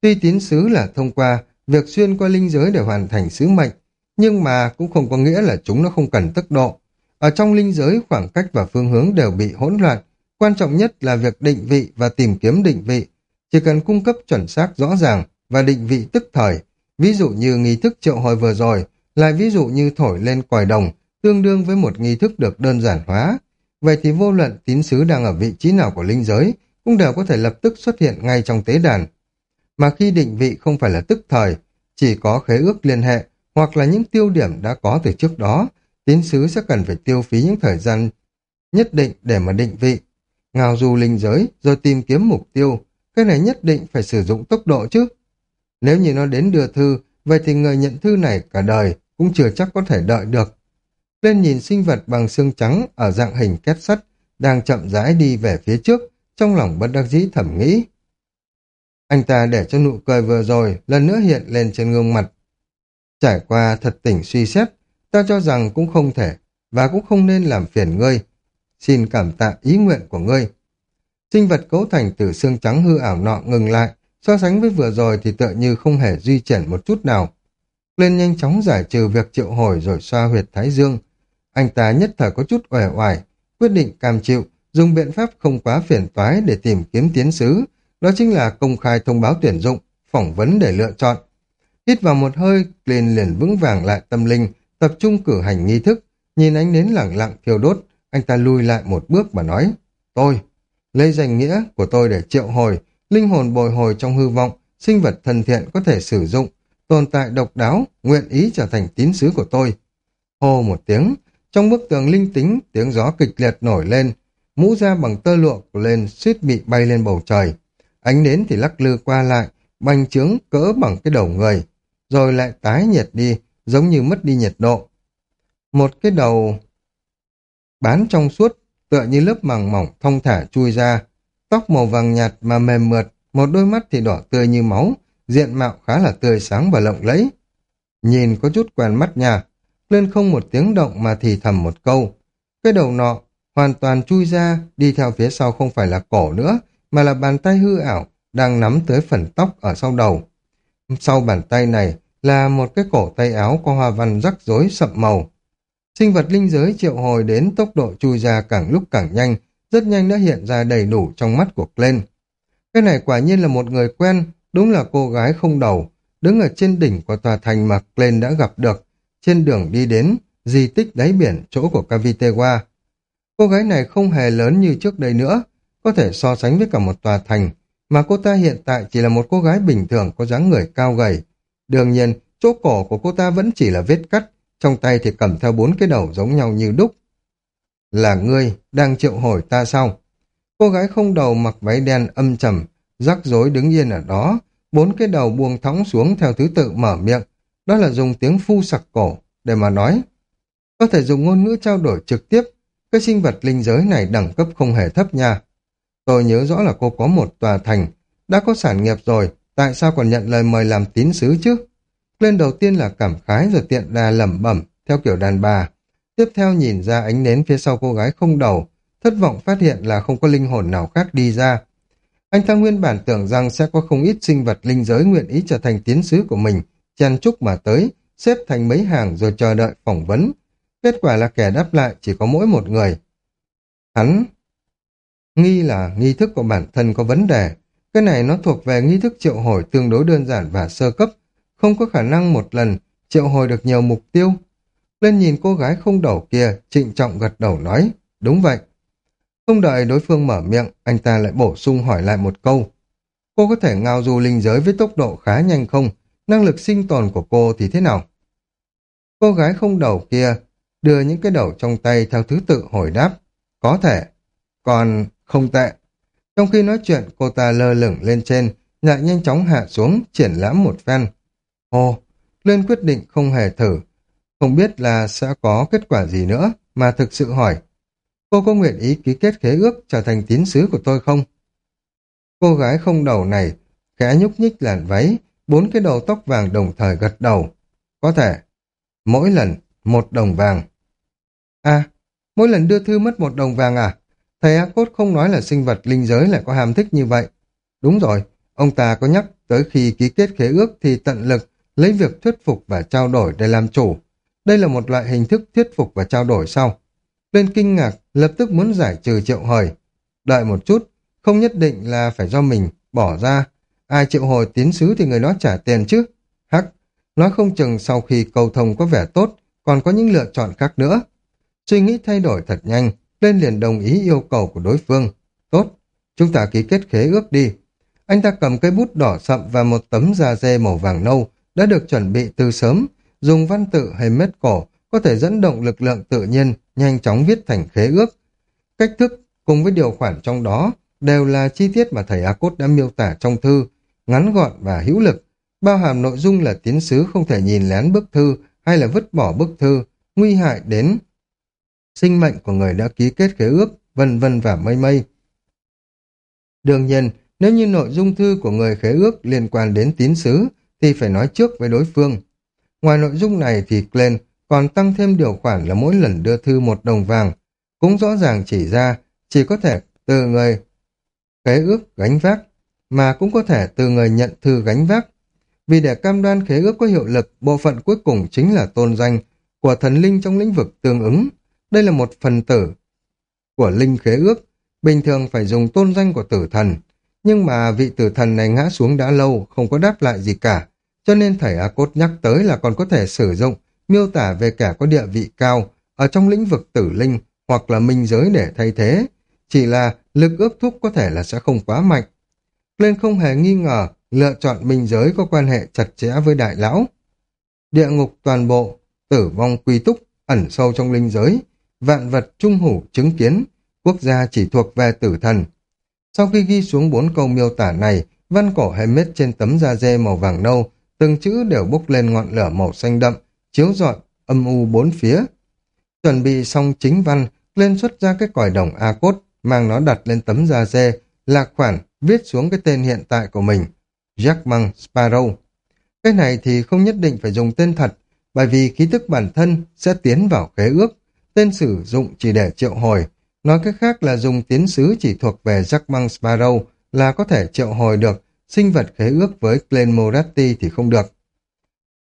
Tuy tín sứ là thông qua việc xuyên qua linh giới để hoàn thành sứ mệnh, nhưng mà cũng không có nghĩa là chúng nó không cần tốc độ. Ở trong linh giới, khoảng cách và phương hướng đều bị hỗn loạn. Quan trọng nhất là việc định vị và tìm kiếm định vị. Chỉ cần cung cấp chuẩn xác rõ ràng và định vị tức thời. Ví dụ như nghi thức triệu hồi vừa rồi, lại ví dụ như thổi lên còi đồng, tương đương với một nghi thức được đơn giản hóa. Vậy thì vô luận tín sứ đang ở vị trí nào của linh giới, cũng đều có thể lập tức xuất hiện ngay trong tế đàn. Mà khi định vị không phải là tức thời, chỉ có khế ước liên hệ hoặc là những tiêu điểm đã có từ trước đó, tín sứ sẽ cần phải tiêu phí những thời gian nhất định để mà định vị. Ngào du linh giới rồi tìm kiếm mục tiêu, cái này nhất định phải sử dụng tốc độ chứ. Nếu như nó đến đưa thư, vậy thì người nhận thư này cả đời cũng chưa chắc có thể đợi được. Lên nhìn sinh vật bằng xương trắng ở dạng hình két sắt, đang chậm rãi đi về phía trước, trong lòng bất đắc dĩ thẩm nghĩ. Anh ta để cho nụ cười vừa rồi lần nữa hiện lên trên gương mặt. Trải qua thật tỉnh suy xét, ta cho rằng cũng không thể và cũng không nên làm phiền ngươi. Xin cảm tạ ý nguyện của ngươi. Sinh vật cấu thành từ xương trắng hư ảo nọ ngừng lại, so sánh với vừa rồi thì tựa như không hề di chuyển một chút nào. Lên nhanh chóng giải trừ việc triệu hồi rồi xoa huyệt thái dương. Anh ta nhất thời có chút uể oải, quyết định cam chịu, dùng biện pháp không quá phiền toái để tìm kiếm tiến sứ, đó chính là công khai thông báo tuyển dụng, phỏng vấn để lựa chọn. Hít vào một hơi, liền liền vững vàng lại tâm linh, tập trung cử hành nghi thức, nhìn ánh nến lẳng lặng thiêu đốt, anh ta lùi lại một bước và nói, tôi, lấy danh nghĩa của tôi để triệu hồi, linh hồn bồi hồi trong hư vọng, sinh vật thân thiện có thể sử dụng, tồn tại độc đáo, nguyện ý trở thành tín sứ của tôi. Hô một tiếng, trong bức tường linh tính, tiếng gió kịch liệt nổi lên, mũ da bằng tơ lụa của lên suýt bị bay lên bầu trời. Ánh nến thì lắc lư qua lại, bành trướng cỡ bằng cái đầu người, rồi lại tái nhiệt đi, giống như mất đi nhiệt độ. Một cái đầu bán trong suốt, tựa như lớp màng mỏng thông thả chui ra, tóc màu vàng nhạt mà mềm mượt, một đôi mắt thì đỏ tươi như máu, diện mạo khá là tươi sáng và lộng lẫy. Nhìn có chút quen mắt nhà lên không một tiếng động mà thì thầm một câu. Cái đầu nọ hoàn toàn chui ra, đi theo phía sau không phải là cổ nữa, mà là bàn tay hư ảo đang nắm tới phần tóc ở sau đầu. Sau bàn tay này là một cái cổ tay áo có hoa văn rắc rối sậm màu. Sinh vật linh giới triệu hồi đến tốc độ chui ra càng lúc càng nhanh, rất nhanh đã hiện ra đầy đủ trong mắt của Glenn. Cái này quả nhiên là một người quen, đúng là cô gái không đầu, đứng ở trên đỉnh của tòa thành mà Glenn đã gặp được, trên đường đi đến di tích đáy biển chỗ của Cavitewa. Cô gái này không hề lớn như trước đây nữa, có thể so sánh với cả một tòa thành, mà cô ta hiện tại chỉ là một cô gái bình thường có dáng người cao gầy. Đương nhiên, chỗ cổ của cô ta vẫn chỉ là vết cắt, trong tay thì cầm theo bốn cái đầu giống nhau như đúc. Là ngươi, đang triệu hồi ta sao? Cô gái không đầu mặc váy đen âm trầm, rắc rối đứng yên ở đó, bốn cái đầu buông thõng xuống theo thứ tự mở miệng, đó là dùng tiếng phu sặc cổ để mà nói. Có thể dùng ngôn ngữ trao đổi trực tiếp, cái sinh vật linh giới này đẳng cấp không hề thấp nha. Tôi nhớ rõ là cô có một tòa thành, đã có sản nghiệp rồi, tại sao còn nhận lời mời làm tín sứ chứ? Lên đầu tiên là cảm khái rồi tiện đà lẩm bẩm, theo kiểu đàn bà. Tiếp theo nhìn ra ánh nến phía sau cô gái không đầu, thất vọng phát hiện là không có linh hồn nào khác đi ra. Anh ta nguyên bản tưởng rằng sẽ có không ít sinh vật linh giới nguyện ý trở thành tiến sứ của mình, chăn chúc mà tới, xếp thành mấy hàng rồi chờ đợi phỏng vấn. Kết quả là kẻ đáp lại chỉ có mỗi một người. Hắn nghi là nghi thức của bản thân có vấn đề. Cái này nó thuộc về nghi thức triệu hồi tương đối đơn giản và sơ cấp, không có khả năng một lần triệu hồi được nhiều mục tiêu. Lên nhìn cô gái không đầu kia, trịnh trọng gật đầu nói, đúng vậy. Không đợi đối phương mở miệng, anh ta lại bổ sung hỏi lại một câu. Cô có thể ngao du linh giới với tốc độ khá nhanh không? Năng lực sinh tồn của cô thì thế nào? Cô gái không đầu kia đưa những cái đầu trong tay theo thứ tự hồi đáp. Có thể. Còn không tệ. Trong khi nói chuyện, cô ta lơ lửng lên trên, lại nhanh chóng hạ xuống, triển lãm một phen. Ồ, lên quyết định không hề thử. Không biết là sẽ có kết quả gì nữa, mà thực sự hỏi. Cô có nguyện ý ký kết khế ước trở thành tín sứ của tôi không? Cô gái không đầu này, khẽ nhúc nhích làn váy, bốn cái đầu tóc vàng đồng thời gật đầu. Có thể. Mỗi lần, một đồng vàng. À, mỗi lần đưa thư mất một đồng vàng à? Thầy A Cốt không nói là sinh vật linh giới lại có ham thích như vậy. Đúng rồi, ông ta có nhắc tới khi ký kết khế ước thì tận lực lấy việc thuyết phục và trao đổi để làm chủ. Đây là một loại hình thức thuyết phục và trao đổi sau. Lên kinh ngạc, lập tức muốn giải trừ triệu hồi. Đợi một chút, không nhất định là phải do mình bỏ ra. Ai triệu hồi tiến sứ thì người đó trả tiền chứ. Hắc, nói không chừng sau khi cầu thông có vẻ tốt, còn có những lựa chọn khác nữa. Suy nghĩ thay đổi thật nhanh, lên liền đồng ý yêu cầu của đối phương. Tốt, chúng ta ký kết khế ước đi. Anh ta cầm cây bút đỏ sậm và một tấm da dê màu vàng nâu đã được chuẩn bị từ sớm, dùng văn tự hay mết cổ có thể dẫn động lực lượng tự nhiên, nhanh chóng viết thành khế ước. Cách thức cùng với điều khoản trong đó đều là chi tiết mà thầy A Cốt đã miêu tả trong thư, ngắn gọn và hữu lực, bao hàm nội dung là tiến sứ không thể nhìn lén bức thư hay là vứt bỏ bức thư, nguy hại đến sinh mệnh của người đã ký kết khế ước, vân vân và mây mây. Đương nhiên, nếu như nội dung thư của người khế ước liên quan đến tín sứ, thì phải nói trước với đối phương. Ngoài nội dung này thì Glenn còn tăng thêm điều khoản là mỗi lần đưa thư một đồng vàng, cũng rõ ràng chỉ ra chỉ có thể từ người khế ước gánh vác, mà cũng có thể từ người nhận thư gánh vác. Vì để cam đoan khế ước có hiệu lực, bộ phận cuối cùng chính là tôn danh của thần linh trong lĩnh vực tương ứng. Đây là một phần tử của linh khế ước, bình thường phải dùng tôn danh của tử thần, nhưng mà vị tử thần này ngã xuống đã lâu, không có đáp lại gì cả, cho nên thầy A Cốt nhắc tới là còn có thể sử dụng miêu tả về kẻ có địa vị cao ở trong lĩnh vực tử linh hoặc là minh giới để thay thế. Chỉ là lực ước thúc có thể là sẽ không quá mạnh. Lên không hề nghi ngờ lựa chọn minh giới có quan hệ chặt chẽ với đại lão. Địa ngục toàn bộ, tử vong quy túc, ẩn sâu trong linh giới, vạn vật trung hủ chứng kiến, quốc gia chỉ thuộc về tử thần. Sau khi ghi xuống bốn câu miêu tả này, văn cổ Hermes trên tấm da dê màu vàng nâu, từng chữ đều bốc lên ngọn lửa màu xanh đậm, chiếu rọi, âm u bốn phía. Chuẩn bị xong chính văn, lên xuất ra cái còi đồng A cốt, mang nó đặt lên tấm da dê, lạc khoản, viết xuống cái tên hiện tại của mình, Jackman Sparrow. Cái này thì không nhất định phải dùng tên thật, bởi vì khí tức bản thân sẽ tiến vào khế ước, tên sử dụng chỉ để triệu hồi. Nói cách khác là dùng tiến sứ chỉ thuộc về jack mang Sparrow là có thể triệu hồi được, sinh vật khế ước với Glenn Moratti thì không được.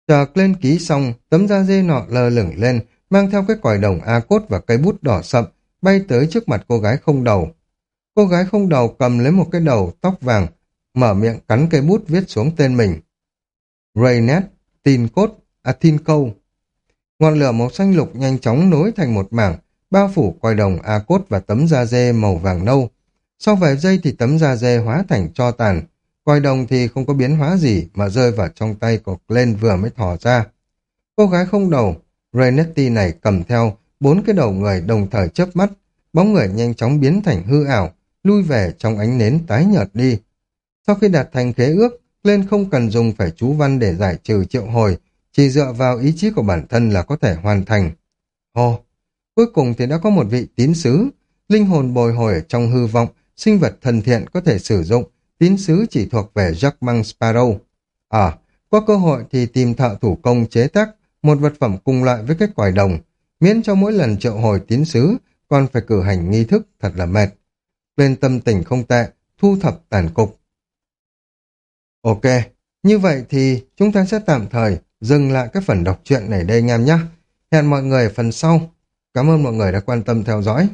Chờ Glenn ký xong, tấm da dê nọ lơ lửng lên, mang theo cái còi đồng A cốt và cây bút đỏ sậm, bay tới trước mặt cô gái không đầu. Cô gái không đầu cầm lấy một cái đầu tóc vàng, mở miệng cắn cây bút viết xuống tên mình. Raynet, tin cốt, à tin câu. Ngọn lửa màu xanh lục nhanh chóng nối thành một mảng, bao phủ coi đồng A cốt và tấm da dê màu vàng nâu. Sau vài giây thì tấm da dê hóa thành cho tàn, Coi đồng thì không có biến hóa gì mà rơi vào trong tay của Glenn vừa mới thò ra. Cô gái không đầu, Renetti này cầm theo bốn cái đầu người đồng thời chớp mắt, bóng người nhanh chóng biến thành hư ảo, lui về trong ánh nến tái nhợt đi. Sau khi đạt thành khế ước, Glenn không cần dùng phải chú văn để giải trừ triệu hồi, chỉ dựa vào ý chí của bản thân là có thể hoàn thành. Hồ, cuối cùng thì đã có một vị tín sứ, linh hồn bồi hồi ở trong hư vọng, sinh vật thần thiện có thể sử dụng tín sứ chỉ thuộc về Jackman Sparrow. À, có cơ hội thì tìm thợ thủ công chế tác một vật phẩm cùng loại với cái quài đồng, miễn cho mỗi lần triệu hồi tín sứ còn phải cử hành nghi thức thật là mệt. Bên tâm tình không tệ, thu thập tàn cục. Ok, như vậy thì chúng ta sẽ tạm thời dừng lại cái phần đọc truyện này đây anh em nhé. Hẹn mọi người phần sau. Cảm ơn mọi người đã quan tâm theo dõi.